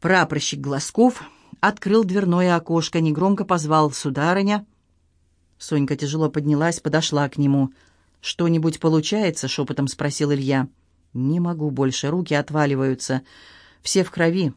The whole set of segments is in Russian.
Прапорщик Глазков открыл дверное окошко, негромко позвал «Сударыня». Сонька тяжело поднялась, подошла к нему. «Что-нибудь получается?» — шепотом спросил Илья. «Не могу больше, руки отваливаются. Все в крови».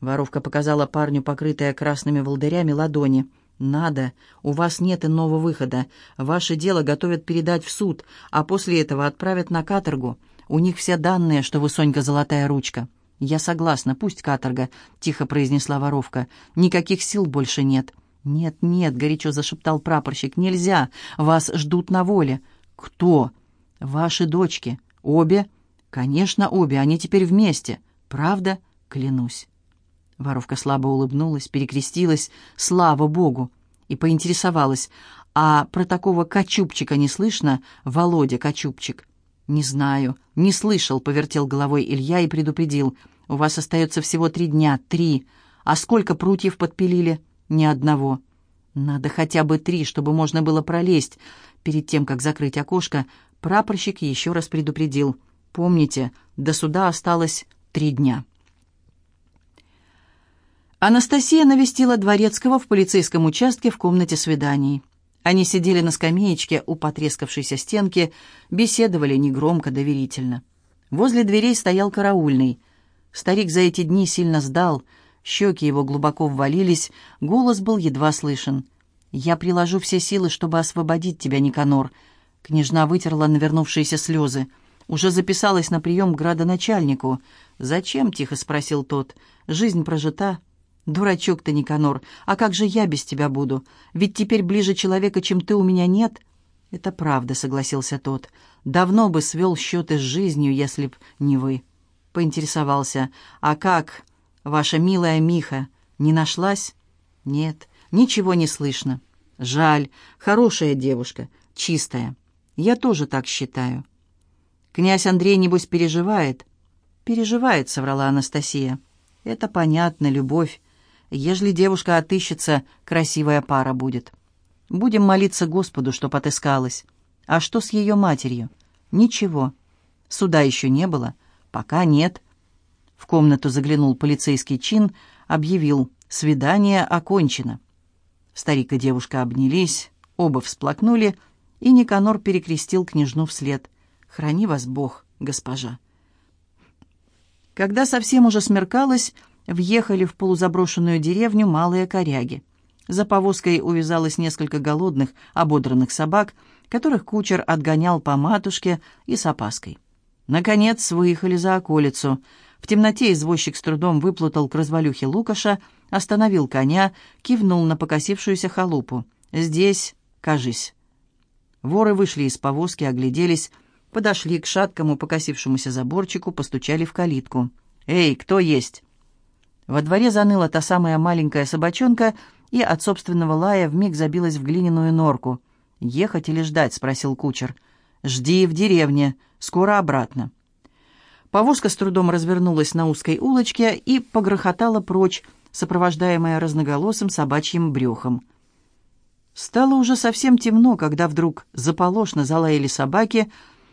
Воровка показала парню покрытые красными волдырями ладони. «Надо. У вас нет иного выхода. Ваше дело готовят передать в суд, а после этого отправят на каторгу. У них все данные, что вы, Сонька, золотая ручка». «Я согласна, пусть каторга», — тихо произнесла воровка. «Никаких сил больше нет». «Нет, нет», — горячо зашептал прапорщик, — «нельзя. Вас ждут на воле». «Кто?» «Ваши дочки. Обе?» «Конечно, обе. Они теперь вместе. Правда?» «Клянусь». Воровка слабо улыбнулась, перекрестилась, слава богу, и поинтересовалась, а про такого Качупчика не слышно, Володя Качупчик? «Не знаю, не слышал», — повертел головой Илья и предупредил. «У вас остается всего три дня, три. А сколько прутьев подпилили?» «Ни одного». «Надо хотя бы три, чтобы можно было пролезть». Перед тем, как закрыть окошко, прапорщик еще раз предупредил. «Помните, до суда осталось три дня». Анастасия навестила Дворецкого в полицейском участке в комнате свиданий. Они сидели на скамеечке у потрескавшейся стенки, беседовали негромко, доверительно. Возле дверей стоял караульный. Старик за эти дни сильно сдал, щеки его глубоко ввалились, голос был едва слышен. «Я приложу все силы, чтобы освободить тебя, Никанор». Княжна вытерла навернувшиеся слезы. Уже записалась на прием к градоначальнику. «Зачем?» — тихо спросил тот. «Жизнь прожита, «Дурачок ты, Никанор, а как же я без тебя буду? Ведь теперь ближе человека, чем ты, у меня нет». «Это правда», — согласился тот. «Давно бы свел счеты с жизнью, если б не вы». Поинтересовался. «А как, ваша милая Миха, не нашлась?» «Нет, ничего не слышно. Жаль, хорошая девушка, чистая. Я тоже так считаю». «Князь Андрей, небось, переживает?» «Переживает», — соврала Анастасия. «Это понятно, любовь. Ежели девушка отыщется, красивая пара будет. Будем молиться Господу, чтоб отыскалась. А что с ее матерью? Ничего. Суда еще не было. Пока нет. В комнату заглянул полицейский чин, объявил «Свидание окончено». Старик и девушка обнялись, оба всплакнули, и Никанор перекрестил княжну вслед. «Храни вас Бог, госпожа». Когда совсем уже смеркалось, въехали в полузаброшенную деревню малые коряги. За повозкой увязалось несколько голодных, ободранных собак, которых кучер отгонял по матушке и с опаской. Наконец выехали за околицу. В темноте извозчик с трудом выплутал к развалюхе Лукаша, остановил коня, кивнул на покосившуюся халупу. «Здесь, кажись». Воры вышли из повозки, огляделись, подошли к шаткому покосившемуся заборчику, постучали в калитку. «Эй, кто есть?» Во дворе заныла та самая маленькая собачонка, и от собственного лая вмиг забилась в глиняную норку. «Ехать или ждать?» — спросил кучер. «Жди в деревне. Скоро обратно». Повозка с трудом развернулась на узкой улочке и погрохотала прочь, сопровождаемая разноголосым собачьим брюхом. Стало уже совсем темно, когда вдруг заполошно залаяли собаки,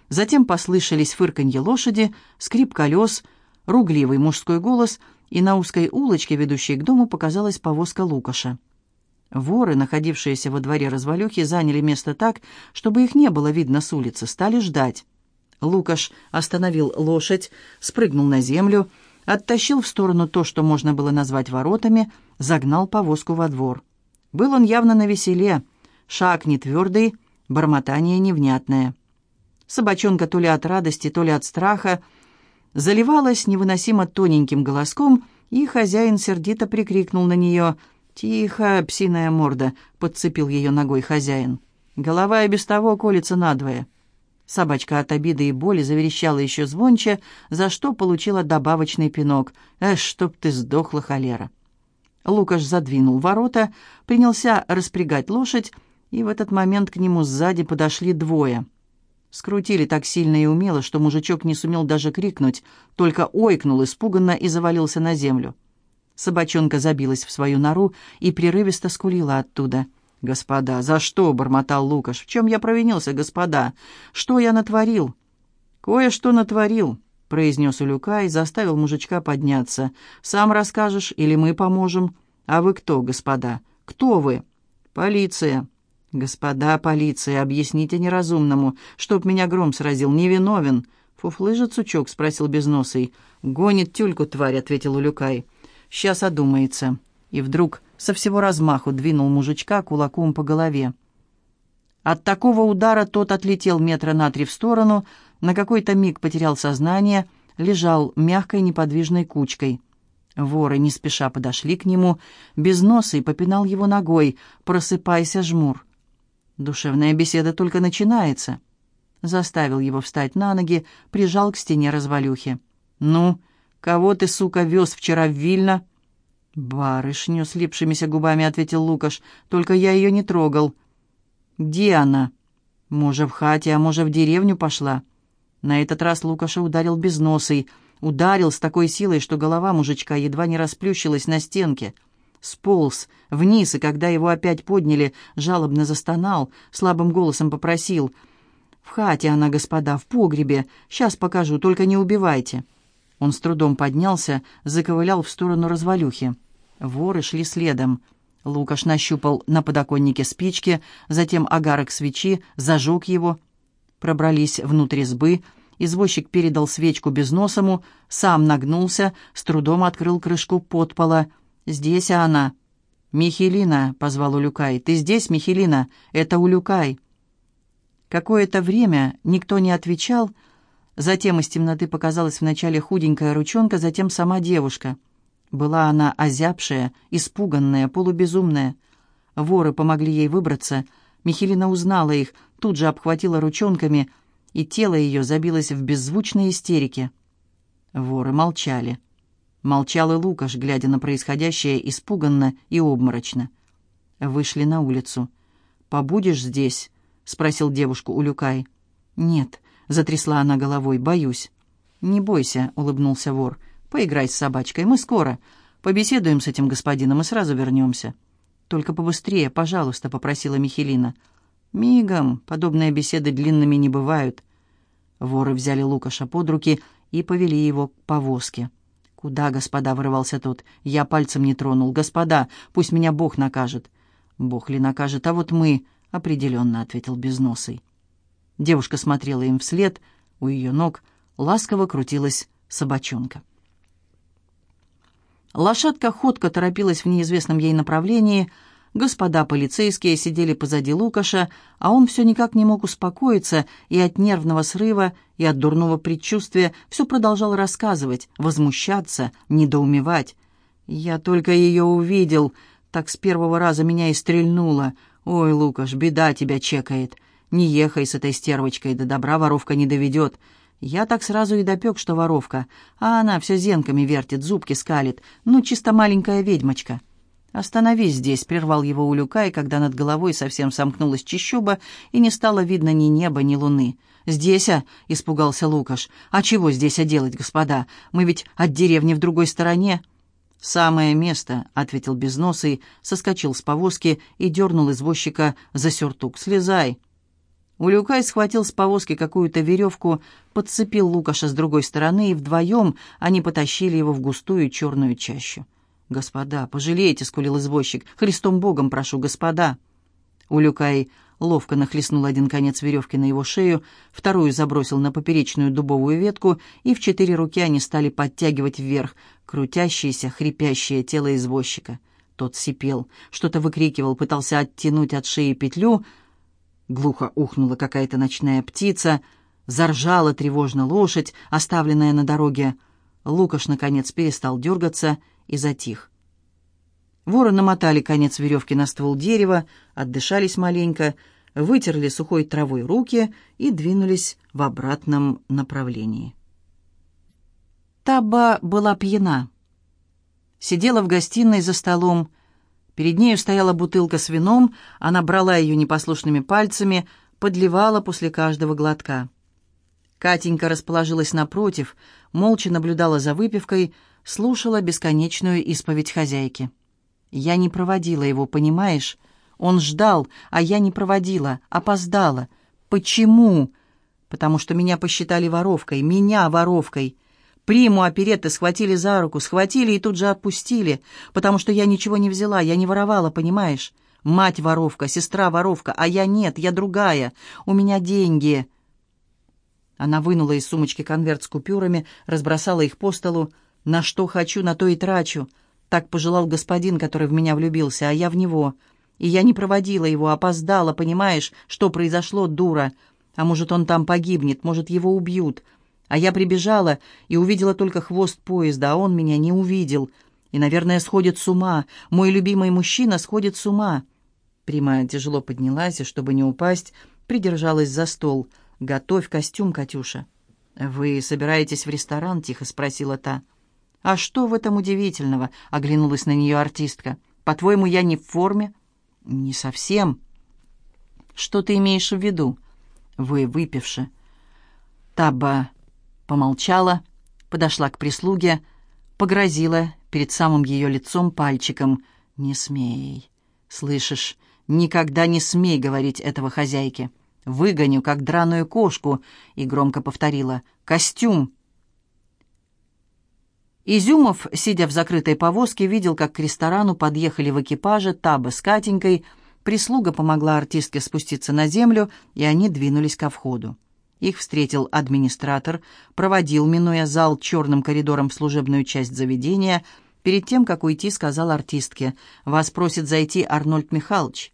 затем послышались фырканье лошади, скрип колес, ругливый мужской голос — и на узкой улочке, ведущей к дому, показалась повозка Лукаша. Воры, находившиеся во дворе развалюхи, заняли место так, чтобы их не было видно с улицы, стали ждать. Лукаш остановил лошадь, спрыгнул на землю, оттащил в сторону то, что можно было назвать воротами, загнал повозку во двор. Был он явно на веселе, шаг не твердый, бормотание невнятное. Собачонка то ли от радости, то ли от страха заливалась невыносимо тоненьким голоском, и хозяин сердито прикрикнул на нее. «Тихо, псиная морда!» — подцепил ее ногой хозяин. «Голова и без того колется надвое». Собачка от обиды и боли заверещала еще звонче, за что получила добавочный пинок. «Эх, чтоб ты сдохла, холера!» Лукаш задвинул ворота, принялся распрягать лошадь, и в этот момент к нему сзади подошли двое — Скрутили так сильно и умело, что мужичок не сумел даже крикнуть, только ойкнул испуганно и завалился на землю. Собачонка забилась в свою нору и прерывисто скулила оттуда. «Господа, за что?» — бормотал Лукаш. «В чем я провинился, господа? Что я натворил?» «Кое-что натворил. произнес Улюка и заставил мужичка подняться. «Сам расскажешь или мы поможем?» «А вы кто, господа? Кто вы?» «Полиция». «Господа полиция, объясните неразумному, чтоб меня гром сразил, невиновен». «Фуфлыжит сучок?» — спросил Безносый. «Гонит тюльку, тварь», — ответил Улюкай. «Сейчас одумается». И вдруг со всего размаху двинул мужичка кулаком по голове. От такого удара тот отлетел метра на три в сторону, на какой-то миг потерял сознание, лежал мягкой неподвижной кучкой. Воры не спеша подошли к нему, без носа и попинал его ногой «Просыпайся, жмур!» Душевная беседа только начинается. Заставил его встать на ноги, прижал к стене развалюхи. «Ну, кого ты, сука, вез вчера в Вильно?» «Барышню», — слипшимися губами ответил Лукаш, — «только я ее не трогал». «Где она?» «Може, в хате, а може, в деревню пошла». На этот раз Лукаша ударил без носа ударил с такой силой, что голова мужичка едва не расплющилась на стенке. Сполз вниз, и когда его опять подняли, жалобно застонал, слабым голосом попросил. «В хате она, господа, в погребе. Сейчас покажу, только не убивайте». Он с трудом поднялся, заковылял в сторону развалюхи. Воры шли следом. Лукаш нащупал на подоконнике спички, затем агарок свечи, зажег его — пробрались внутрь избы. Извозчик передал свечку безносому, сам нагнулся, с трудом открыл крышку подпола. «Здесь она». «Михелина», — позвал Улюкай. «Ты здесь, Михелина? Это Улюкай». Какое-то время никто не отвечал. Затем из темноты показалась вначале худенькая ручонка, затем сама девушка. Была она озябшая, испуганная, полубезумная. Воры помогли ей выбраться — Михелина узнала их, тут же обхватила ручонками, и тело ее забилось в беззвучной истерике. Воры молчали. Молчал и Лукаш, глядя на происходящее испуганно и обморочно. Вышли на улицу. «Побудешь здесь?» — спросил девушку Улюкай. «Нет», — затрясла она головой, — «боюсь». «Не бойся», — улыбнулся вор. «Поиграй с собачкой, мы скоро. Побеседуем с этим господином и сразу вернемся». «Только побыстрее, пожалуйста», — попросила Михелина. «Мигом. Подобные беседы длинными не бывают». Воры взяли Лукаша под руки и повели его к повозке. «Куда, господа?» — вырывался тот. «Я пальцем не тронул. Господа, пусть меня Бог накажет». «Бог ли накажет, а вот мы...» — определенно ответил Безносый. Девушка смотрела им вслед. У ее ног ласково крутилась собачонка. Лошадка ходко торопилась в неизвестном ей направлении. Господа полицейские сидели позади Лукаша, а он все никак не мог успокоиться и от нервного срыва, и от дурного предчувствия все продолжал рассказывать, возмущаться, недоумевать. «Я только ее увидел, так с первого раза меня и стрельнуло. Ой, Лукаш, беда тебя чекает. Не ехай с этой стервочкой, до добра воровка не доведет. Я так сразу и допек, что воровка, а она все зенками вертит, зубки скалит. Ну, чисто маленькая ведьмочка. «Остановись здесь», — прервал его Улюкай, когда над головой совсем сомкнулась чищоба, и не стало видно ни неба, ни луны. «Здесь, а?» — испугался Лукаш. «А чего здесь а делать, господа? Мы ведь от деревни в другой стороне». «Самое место», — ответил Безносый, соскочил с повозки и дернул извозчика за сюртук. «Слезай». Улюкай схватил с повозки какую-то веревку, подцепил Лукаша с другой стороны, и вдвоем они потащили его в густую черную чащу. «Господа, пожалейте», — скулил извозчик, — «Христом Богом прошу, господа». Улюкай ловко нахлестнул один конец веревки на его шею, вторую забросил на поперечную дубовую ветку, и в четыре руки они стали подтягивать вверх крутящееся, хрипящее тело извозчика. Тот сипел, что-то выкрикивал, пытался оттянуть от шеи петлю — Глухо ухнула какая-то ночная птица, заржала тревожно лошадь, оставленная на дороге. Лукаш, наконец, перестал дергаться и затих. Воры намотали конец веревки на ствол дерева, отдышались маленько, вытерли сухой травой руки и двинулись в обратном направлении. Таба была пьяна. Сидела в гостиной за столом, Перед нею стояла бутылка с вином, она брала ее непослушными пальцами, подливала после каждого глотка. Катенька расположилась напротив, молча наблюдала за выпивкой, слушала бесконечную исповедь хозяйки. Я не проводила его, понимаешь? Он ждал, а я не проводила, опоздала. Почему? Потому что меня посчитали воровкой, меня воровкой. Приму оперетты схватили за руку, схватили и тут же отпустили, потому что я ничего не взяла, я не воровала, понимаешь? Мать воровка, сестра воровка, а я нет, я другая. У меня деньги. Она вынула из сумочки конверт с купюрами, разбросала их по столу. На что хочу, на то и трачу. Так пожелал господин, который в меня влюбился, а я в него. И я не проводила его, опоздала, понимаешь, что произошло, дура. А может, он там погибнет, может, его убьют. А я прибежала и увидела только хвост поезда, а он меня не увидел. И, наверное, сходит с ума. Мой любимый мужчина сходит с ума. Прима тяжело поднялась и, чтобы не упасть, придержалась за стол. «Готовь костюм, Катюша». «Вы собираетесь в ресторан?» — тихо спросила та. «А что в этом удивительного?» — оглянулась на нее артистка. «По-твоему, я не в форме?» «Не совсем». «Что ты имеешь в виду?» «Вы выпивши». Таба помолчала, подошла к прислуге, погрозила перед самым ее лицом пальчиком. «Не смей. Слышишь, никогда не смей говорить этого хозяйке. Выгоню, как драную кошку», и громко повторила. «Костюм!» Изюмов, сидя в закрытой повозке, видел, как к ресторану подъехали в экипаже Таба с Катенькой. Прислуга помогла артистке спуститься на землю, и они двинулись ко входу. Их встретил администратор, проводил, минуя зал, черным коридором в служебную часть заведения. Перед тем, как уйти, сказал артистке, «Вас просит зайти Арнольд Михайлович».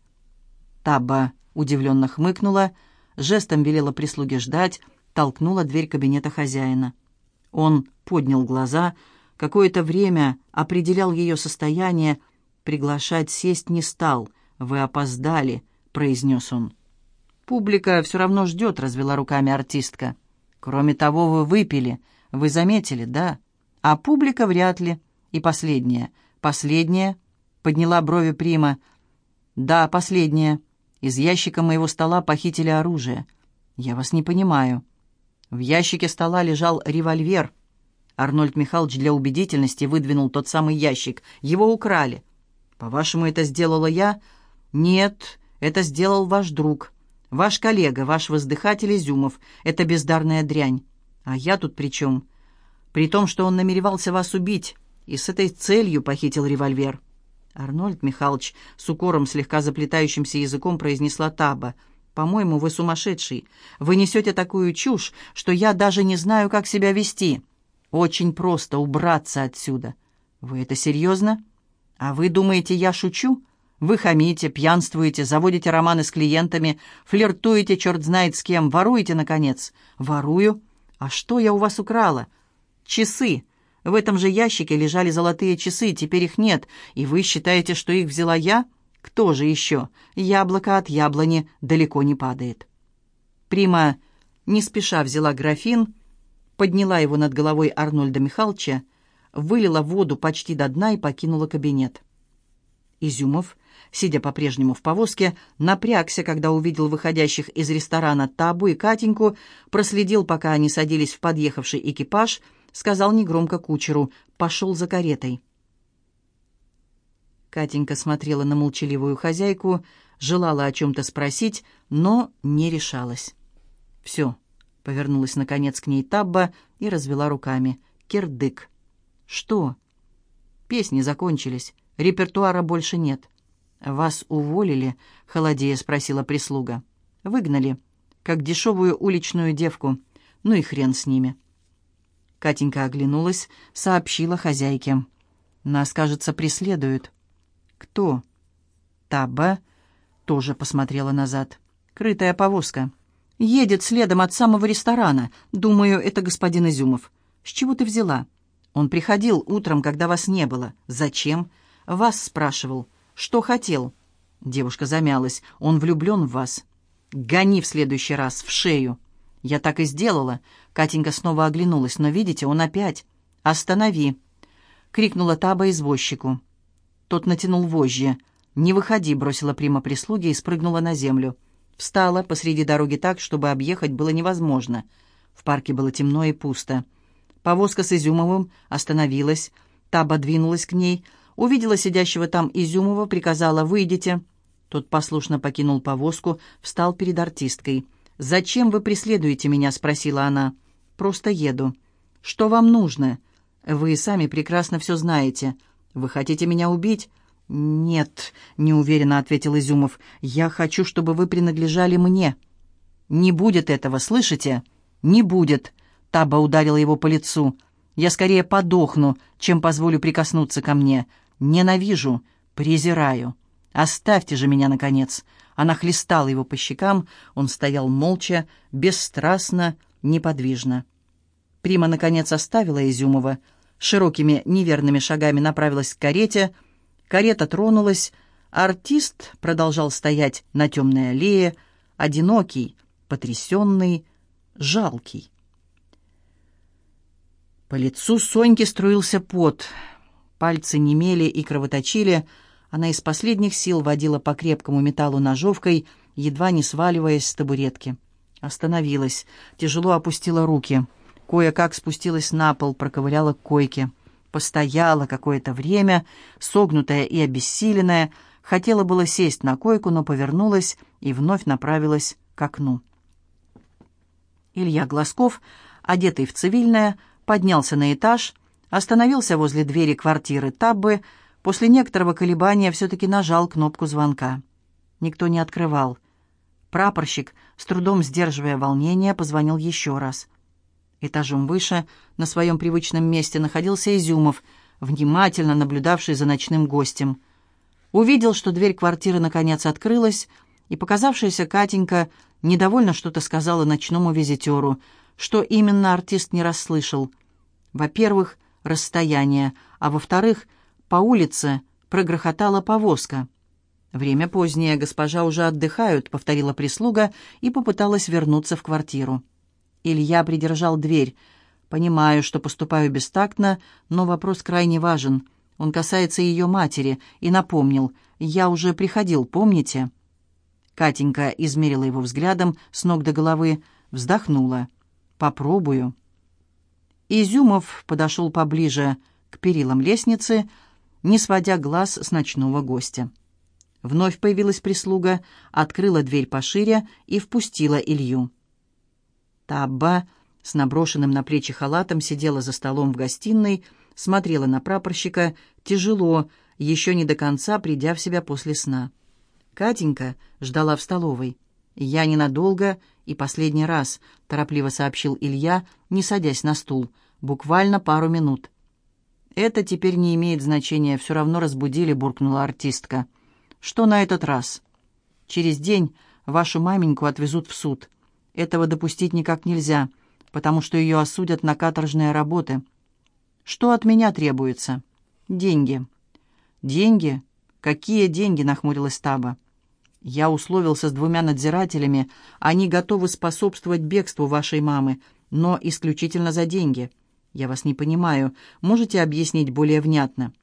Таба удивленно хмыкнула, жестом велела прислуге ждать, толкнула дверь кабинета хозяина. Он поднял глаза, какое-то время определял ее состояние, приглашать сесть не стал. «Вы опоздали», — произнес он. «Публика все равно ждет», — развела руками артистка. «Кроме того, вы выпили. Вы заметили, да? А публика вряд ли. И последнее. Последнее?» — подняла брови Прима. «Да, последнее. Из ящика моего стола похитили оружие. Я вас не понимаю». В ящике стола лежал револьвер. Арнольд Михайлович для убедительности выдвинул тот самый ящик. Его украли. «По-вашему, это сделала я?» «Нет, это сделал ваш друг». Ваш коллега, ваш воздыхатель Изюмов, это бездарная дрянь. А я тут при чем? При том, что он намеревался вас убить и с этой целью похитил револьвер. Арнольд Михайлович с укором, слегка заплетающимся языком, произнесла Таба. «По-моему, вы сумасшедший. Вы несете такую чушь, что я даже не знаю, как себя вести. Очень просто убраться отсюда. Вы это серьезно? А вы думаете, я шучу? Вы хамите, пьянствуете, заводите романы с клиентами, флиртуете черт знает с кем, воруете, наконец. Ворую? А что я у вас украла? Часы. В этом же ящике лежали золотые часы, теперь их нет, и вы считаете, что их взяла я? Кто же еще? Яблоко от яблони далеко не падает. Прима не спеша взяла графин, подняла его над головой Арнольда Михайловича, вылила воду почти до дна и покинула кабинет. Изюмов сидя по-прежнему в повозке, напрягся, когда увидел выходящих из ресторана Табу и Катеньку, проследил, пока они садились в подъехавший экипаж, сказал негромко кучеру «пошел за каретой». Катенька смотрела на молчаливую хозяйку, желала о чем-то спросить, но не решалась. «Все», — повернулась наконец к ней Табба и развела руками. «Кирдык». «Что?» «Песни закончились, репертуара больше нет». «Вас уволили?» — холодея спросила прислуга. «Выгнали, как дешевую уличную девку. Ну и хрен с ними». Катенька оглянулась, сообщила хозяйке. «Нас, кажется, преследуют». «Кто?» «Таба» тоже посмотрела назад. «Крытая повозка. Едет следом от самого ресторана. Думаю, это господин Изюмов. С чего ты взяла?» «Он приходил утром, когда вас не было. Зачем?» «Вас спрашивал». «Что хотел?» Девушка замялась. «Он влюблен в вас». «Гони в следующий раз, в шею». «Я так и сделала». Катенька снова оглянулась. «Но видите, он опять». «Останови!» — крикнула Таба извозчику. Тот натянул вожжи. «Не выходи», — бросила прима прислуги и спрыгнула на землю. Встала посреди дороги так, чтобы объехать было невозможно. В парке было темно и пусто. Повозка с Изюмовым остановилась. Таба двинулась к ней — Увидела сидящего там Изюмова, приказала «Выйдите». Тот послушно покинул повозку, встал перед артисткой. «Зачем вы преследуете меня?» — спросила она. «Просто еду». Что вам нужно? Вы сами прекрасно все знаете. Вы хотите меня убить?» «Нет», — неуверенно ответил Изюмов. «Я хочу, чтобы вы принадлежали мне». «Не будет этого, слышите?» «Не будет», — Таба ударила его по лицу. «Я скорее подохну, чем позволю прикоснуться ко мне. Ненавижу, презираю. Оставьте же меня, наконец». Она хлестала его по щекам, он стоял молча, бесстрастно, неподвижно. Прима, наконец, оставила Изюмова, широкими неверными шагами направилась к карете. Карета тронулась, артист продолжал стоять на темной аллее, одинокий, потрясенный, жалкий. По лицу Соньки струился пот. Пальцы немели и кровоточили, она из последних сил водила по крепкому металлу ножовкой, едва не сваливаясь с табуретки. Остановилась, тяжело опустила руки. Кое-как спустилась на пол, проковыляла к койке. Постояла какое-то время, согнутая и обессиленная, хотела было сесть на койку, но повернулась и вновь направилась к окну. Илья Глазков, одетый в цивильное, поднялся на этаж, остановился возле двери квартиры Таббы, После некоторого колебания все-таки нажал кнопку звонка. Никто не открывал. Прапорщик, с трудом сдерживая волнение, позвонил еще раз. Этажом выше, на своем привычном месте, находился Изюмов, внимательно наблюдавший за ночным гостем. Увидел, что дверь квартиры наконец открылась, и показавшаяся Катенька недовольно что-то сказала ночному визитеру, что именно артист не расслышал. Во-первых, расстояние, а во-вторых — по улице прогрохотала повозка. «Время позднее, госпожа уже отдыхают», — повторила прислуга и попыталась вернуться в квартиру. Илья придержал дверь. «Понимаю, что поступаю бестактно, но вопрос крайне важен. Он касается ее матери, и напомнил. Я уже приходил, помните?» Катенька измерила его взглядом с ног до головы, вздохнула. «Попробую». Изюмов подошел поближе к перилам лестницы, не сводя глаз с ночного гостя. Вновь появилась прислуга, открыла дверь пошире и впустила Илью. Табба с наброшенным на плечи халатом сидела за столом в гостиной, смотрела на прапорщика, тяжело, еще не до конца придя в себя после сна. Катенька ждала в столовой. «Я ненадолго и последний раз», — торопливо сообщил Илья, не садясь на стул. «Буквально пару минут». «Это теперь не имеет значения, все равно разбудили», — буркнула артистка. «Что на этот раз?» «Через день вашу маменьку отвезут в суд. Этого допустить никак нельзя, потому что ее осудят на каторжные работы. Что от меня требуется?» «Деньги». «Деньги? Какие деньги?» — нахмурилась Таба. «Я условился с двумя надзирателями. Они готовы способствовать бегству вашей мамы, но исключительно за деньги». «Я вас не понимаю. Можете объяснить более внятно?»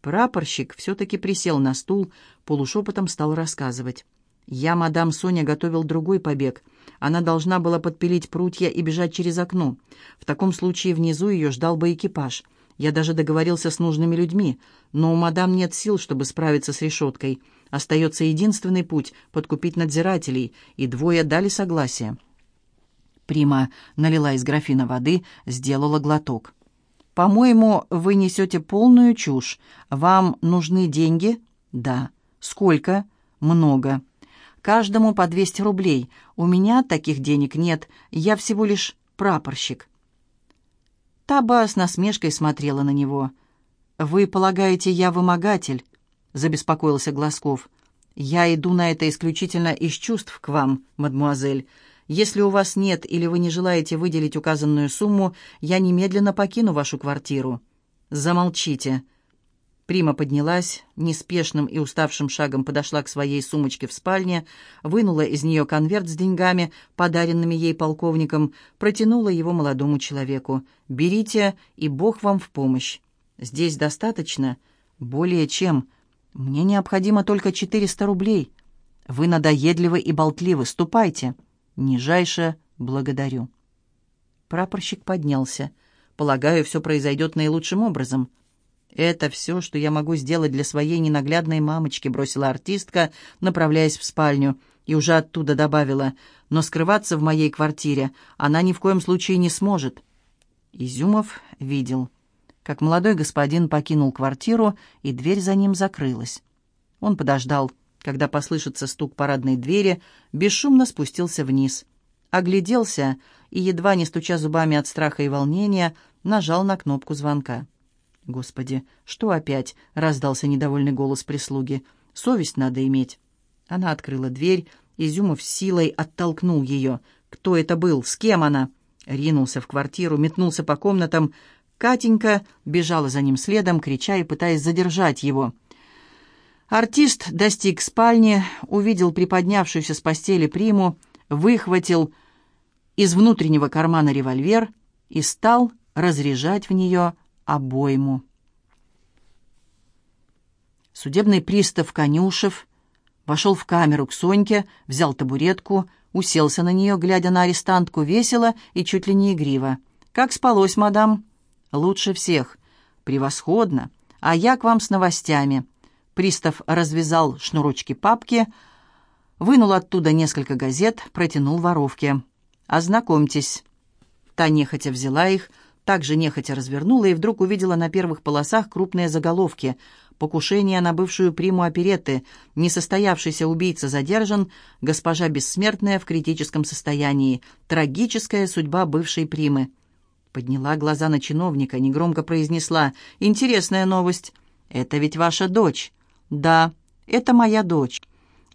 Прапорщик все-таки присел на стул, полушепотом стал рассказывать. «Я, мадам Соня, готовил другой побег. Она должна была подпилить прутья и бежать через окно. В таком случае внизу ее ждал бы экипаж. Я даже договорился с нужными людьми, но у мадам нет сил, чтобы справиться с решеткой. Остается единственный путь — подкупить надзирателей, и двое дали согласие». Прима налила из графина воды, сделала глоток. «По-моему, вы несете полную чушь. Вам нужны деньги?» «Да». «Сколько?» «Много». «Каждому по 200 рублей. У меня таких денег нет. Я всего лишь прапорщик». Таба с насмешкой смотрела на него. «Вы полагаете, я вымогатель?» — забеспокоился Глазков. «Я иду на это исключительно из чувств к вам, мадмуазель. Если у вас нет или вы не желаете выделить указанную сумму, я немедленно покину вашу квартиру». «Замолчите». Прима поднялась, неспешным и уставшим шагом подошла к своей сумочке в спальне, вынула из нее конверт с деньгами, подаренными ей полковником, протянула его молодому человеку. «Берите, и Бог вам в помощь. Здесь достаточно? Более чем. Мне необходимо только 400 рублей. Вы надоедливы и болтливы. Ступайте». Нижайше благодарю». Прапорщик поднялся. «Полагаю, все произойдет наилучшим образом». «Это все, что я могу сделать для своей ненаглядной мамочки», бросила артистка, направляясь в спальню, и уже оттуда добавила, «но скрываться в моей квартире она ни в коем случае не сможет». Изюмов видел, как молодой господин покинул квартиру, и дверь за ним закрылась. Он подождал, когда послышится стук парадной двери, бесшумно спустился вниз. Огляделся и, едва не стуча зубами от страха и волнения, нажал на кнопку звонка. «Господи, что опять?» — раздался недовольный голос прислуги. «Совесть надо иметь». Она открыла дверь, Изюмов силой оттолкнул ее. «Кто это был? С кем она?» Ринулся в квартиру, метнулся по комнатам. Катенька бежала за ним следом, крича и пытаясь задержать его. Артист достиг спальни, увидел приподнявшуюся с постели приму, выхватил из внутреннего кармана револьвер и стал разряжать в нее обойму. Судебный пристав Конюшев вошел в камеру к Соньке, взял табуретку, уселся на нее, глядя на арестантку весело и чуть ли не игриво. «Как спалось, мадам?» «Лучше всех». «Превосходно. А я к вам с новостями». Пристав развязал шнурочки папки, вынул оттуда несколько газет, протянул воровке. «Ознакомьтесь». Та нехотя взяла их, также нехотя развернула и вдруг увидела на первых полосах крупные заголовки «Покушение на бывшую приму оперетты», «Несостоявшийся убийца задержан», «Госпожа Бессмертная в критическом состоянии», «Трагическая судьба бывшей примы». Подняла глаза на чиновника, негромко произнесла «Интересная новость. Это ведь ваша дочь». «Да, это моя дочь».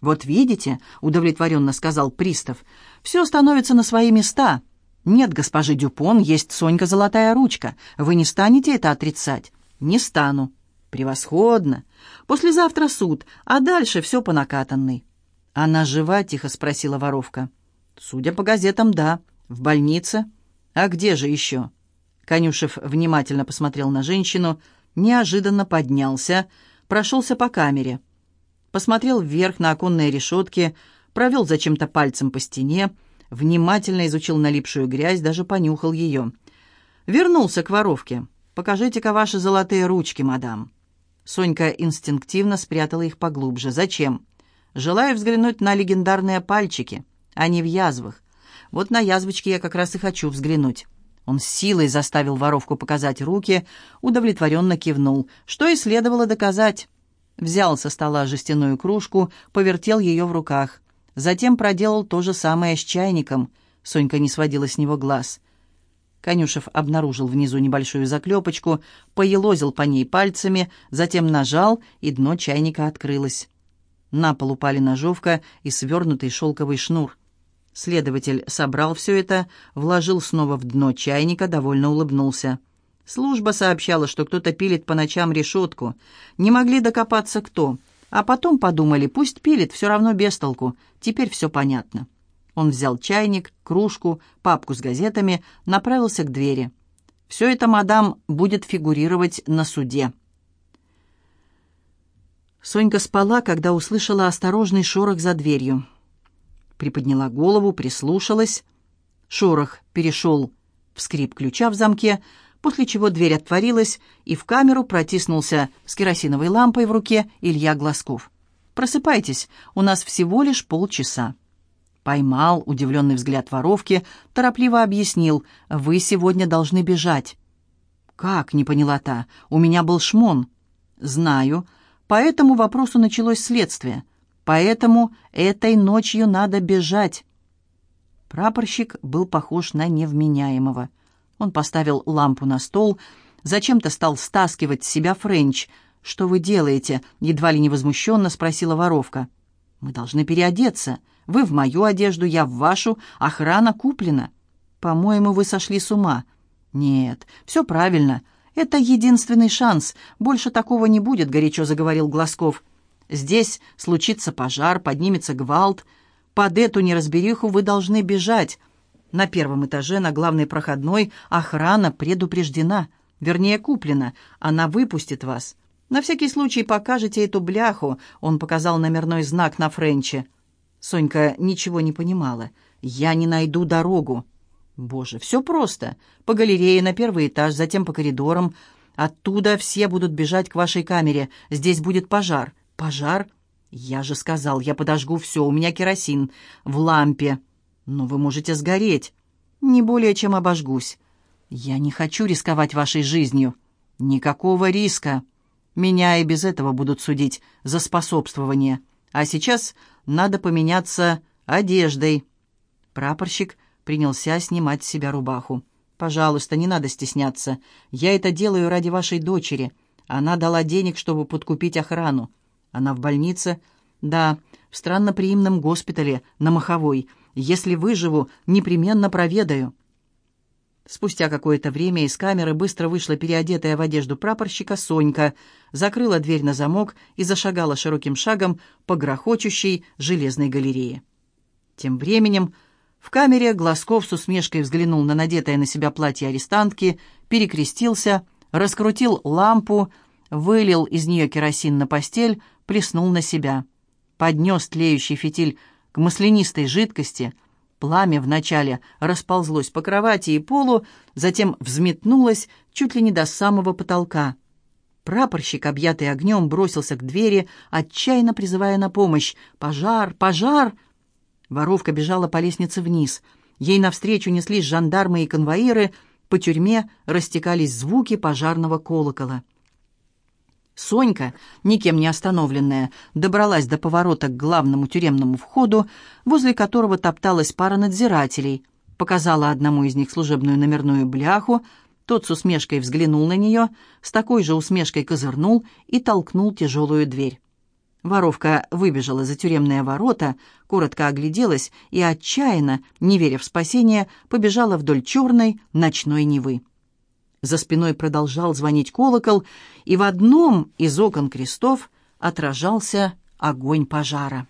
«Вот видите», — удовлетворенно сказал пристав, — «все становится на свои места». «Нет, госпожи Дюпон, есть Сонька Золотая Ручка. Вы не станете это отрицать?» «Не стану». «Превосходно. Послезавтра суд, а дальше все по накатанной». «Она жива?» — тихо спросила воровка. «Судя по газетам, да. В больнице. А где же еще?» Конюшев внимательно посмотрел на женщину, неожиданно поднялся, прошелся по камере. Посмотрел вверх на оконные решетки, провел зачем-то пальцем по стене, внимательно изучил налипшую грязь, даже понюхал ее. Вернулся к воровке. «Покажите-ка ваши золотые ручки, мадам». Сонька инстинктивно спрятала их поглубже. «Зачем?» «Желаю взглянуть на легендарные пальчики. Они в язвах. Вот на язвочки я как раз и хочу взглянуть». Он силой заставил воровку показать руки, удовлетворенно кивнул, что и следовало доказать. Взял со стола жестяную кружку, повертел ее в руках. Затем проделал то же самое с чайником. Сонька не сводила с него глаз. Конюшев обнаружил внизу небольшую заклепочку, поелозил по ней пальцами, затем нажал, и дно чайника открылось. На пол упали ножовка и свернутый шелковый шнур. Следователь собрал все это, вложил снова в дно чайника, довольно улыбнулся. Служба сообщала, что кто-то пилит по ночам решетку. Не могли докопаться кто. А потом подумали, пусть пилит, все равно без толку. Теперь все понятно. Он взял чайник, кружку, папку с газетами, направился к двери. «Все это, мадам, будет фигурировать на суде». Сонька спала, когда услышала осторожный шорох за дверью. Приподняла голову, прислушалась. Шорох перешел в скрип ключа в замке, после чего дверь отворилась, и в камеру протиснулся с керосиновой лампой в руке Илья Глазков. «Просыпайтесь, у нас всего лишь полчаса». Поймал удивленный взгляд воровки, торопливо объяснил, «Вы сегодня должны бежать». «Как?» — не поняла та. «У меня был шмон». «Знаю. По этому вопросу началось следствие. Поэтому этой ночью надо бежать». Прапорщик был похож на невменяемого. Он поставил лампу на стол, зачем-то стал стаскивать с себя френч. «Что вы делаете?» — едва ли не возмущенно спросила воровка. «Мы должны переодеться. Вы в мою одежду, я в вашу. Охрана куплена. По-моему, вы сошли с ума». «Нет, все правильно. Это единственный шанс. Больше такого не будет», — горячо заговорил Глазков. «Здесь случится пожар, поднимется гвалт. Под эту неразбериху вы должны бежать. На первом этаже, на главной проходной, охрана предупреждена, вернее, куплена. Она выпустит вас. На всякий случай покажете эту бляху», — он показал номерной знак на френче. Сонька ничего не понимала. «Я не найду дорогу». «Боже, все просто. По галерее на первый этаж, затем по коридорам. Оттуда все будут бежать к вашей камере. Здесь будет пожар». «Пожар?» «Я же сказал, я подожгу все. У меня керосин. В лампе». «Но вы можете сгореть». «Не более, чем обожгусь». «Я не хочу рисковать вашей жизнью». «Никакого риска. Меня и без этого будут судить за способствование. А сейчас надо поменяться одеждой». Прапорщик принялся снимать с себя рубаху. «Пожалуйста, не надо стесняться. Я это делаю ради вашей дочери. Она дала денег, чтобы подкупить охрану. Она в больнице?» «Да, в странноприимном госпитале на Маховой. Если выживу, непременно проведаю». Спустя какое-то время из камеры быстро вышла переодетая в одежду прапорщика Сонька, закрыла дверь на замок и зашагала широким шагом по грохочущей железной галерее. Тем временем в камере Глазков с усмешкой взглянул на надетое на себя платье арестантки, перекрестился, раскрутил лампу, вылил из нее керосин на постель, плеснул на себя. Поднес тлеющий фитиль к маслянистой жидкости — Пламя вначале расползлось по кровати и полу, затем взметнулось чуть ли не до самого потолка. Прапорщик, объятый огнем, бросился к двери, отчаянно призывая на помощь. «Пожар! Пожар!» Воровка бежала по лестнице вниз. Ей навстречу неслись жандармы и конвоиры, по тюрьме растекались звуки пожарного колокола. Сонька, никем не остановленная, добралась до поворота к главному тюремному входу, возле которого топталась пара надзирателей, показала одному из них служебную номерную бляху, тот с усмешкой взглянул на нее, с такой же усмешкой козырнул и толкнул тяжелую дверь. Воровка выбежала за тюремные ворота, коротко огляделась и отчаянно, не веря в спасение, побежала вдоль черной ночной Невы. За спиной продолжал звонить колокол, и в одном из окон крестов отражался огонь пожара.